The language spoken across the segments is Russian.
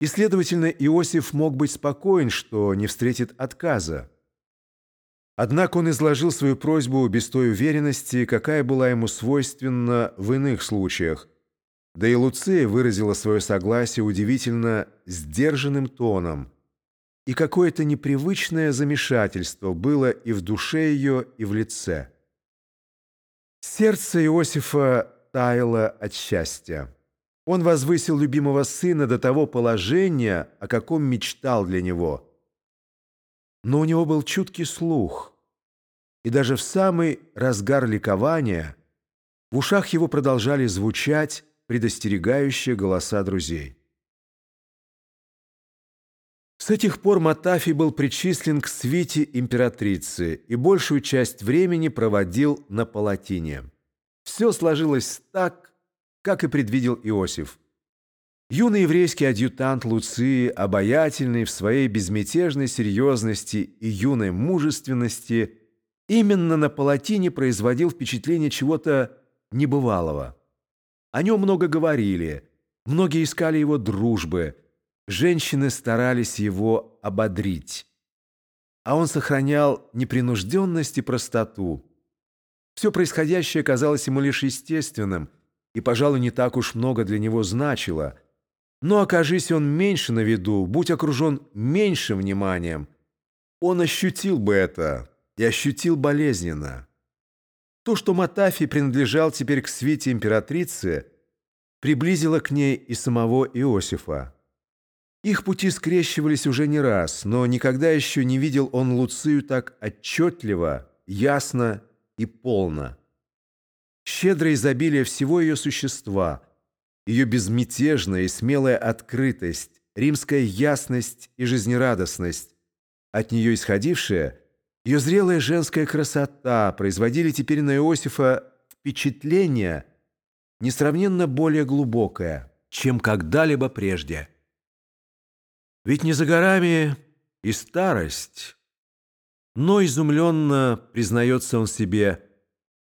И, следовательно, Иосиф мог быть спокоен, что не встретит отказа. Однако он изложил свою просьбу без той уверенности, какая была ему свойственна в иных случаях. Да и Луция выразила свое согласие удивительно сдержанным тоном. И какое-то непривычное замешательство было и в душе ее, и в лице. Сердце Иосифа таяло от счастья. Он возвысил любимого сына до того положения, о каком мечтал для него. Но у него был чуткий слух, и даже в самый разгар ликования в ушах его продолжали звучать предостерегающие голоса друзей. С этих пор Матафий был причислен к свите императрицы и большую часть времени проводил на палатине. Все сложилось так, как и предвидел Иосиф. Юный еврейский адъютант Луции, обаятельный в своей безмятежной серьезности и юной мужественности, именно на палатине производил впечатление чего-то небывалого. О нем много говорили, многие искали его дружбы, женщины старались его ободрить. А он сохранял непринужденность и простоту. Все происходящее казалось ему лишь естественным – и, пожалуй, не так уж много для него значило. Но окажись он меньше на виду, будь окружен меньшим вниманием, он ощутил бы это и ощутил болезненно. То, что Матафий принадлежал теперь к свите императрицы, приблизило к ней и самого Иосифа. Их пути скрещивались уже не раз, но никогда еще не видел он Луцию так отчетливо, ясно и полно щедрое изобилие всего ее существа, ее безмятежная и смелая открытость, римская ясность и жизнерадостность, от нее исходившая, ее зрелая женская красота производили теперь на Иосифа впечатление несравненно более глубокое, чем когда-либо прежде. Ведь не за горами и старость, но изумленно признается он себе –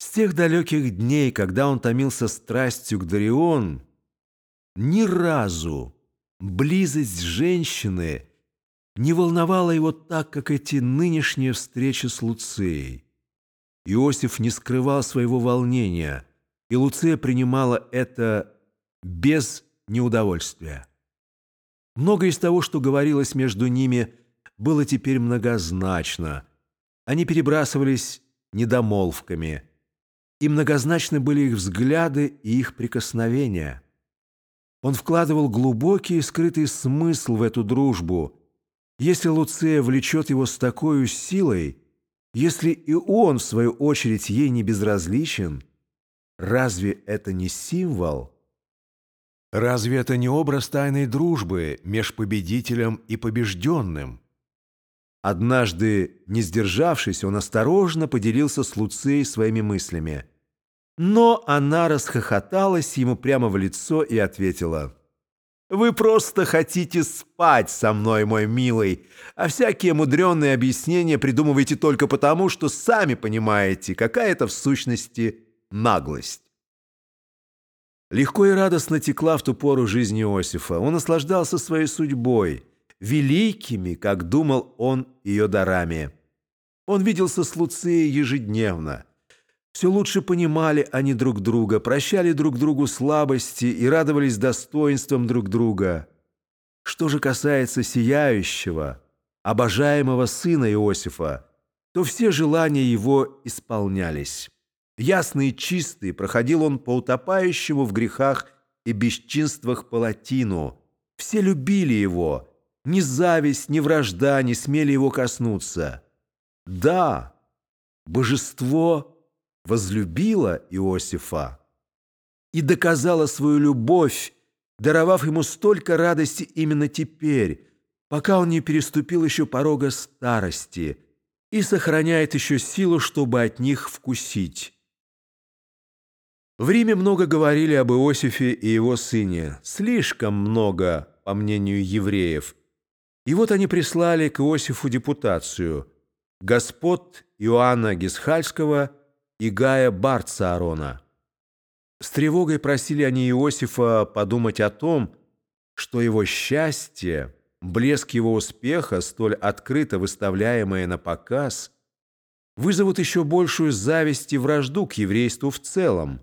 с тех далеких дней, когда он томился страстью к Дарион, ни разу близость женщины не волновала его так, как эти нынешние встречи с Луцией. Иосиф не скрывал своего волнения, и Луция принимала это без неудовольствия. Многое из того, что говорилось между ними, было теперь многозначно. Они перебрасывались недомолвками – и многозначны были их взгляды и их прикосновения. Он вкладывал глубокий и скрытый смысл в эту дружбу. Если Луция влечет его с такой силой, если и он, в свою очередь, ей не безразличен, разве это не символ? Разве это не образ тайной дружбы меж победителем и побежденным? Однажды, не сдержавшись, он осторожно поделился с Луцией своими мыслями – но она расхохоталась ему прямо в лицо и ответила, «Вы просто хотите спать со мной, мой милый, а всякие мудреные объяснения придумываете только потому, что сами понимаете, какая это в сущности наглость». Легко и радостно текла в ту пору жизнь Иосифа. Он наслаждался своей судьбой, великими, как думал он, ее дарами. Он виделся с Луцией ежедневно – все лучше понимали они друг друга, прощали друг другу слабости и радовались достоинствам друг друга. Что же касается сияющего, обожаемого сына Иосифа, то все желания его исполнялись. Ясный и чистый проходил он по утопающему в грехах и бесчинствах палатину. Все любили его, ни зависть, ни вражда не смели его коснуться. Да, божество – возлюбила Иосифа и доказала свою любовь, даровав ему столько радости именно теперь, пока он не переступил еще порога старости и сохраняет еще силу, чтобы от них вкусить. В Риме много говорили об Иосифе и его сыне, слишком много, по мнению евреев. И вот они прислали к Иосифу депутацию господ Иоанна Гисхальского – и Гая Барца Арона. С тревогой просили они Иосифа подумать о том, что его счастье, блеск его успеха, столь открыто выставляемое на показ, вызовут еще большую зависть и вражду к еврейству в целом,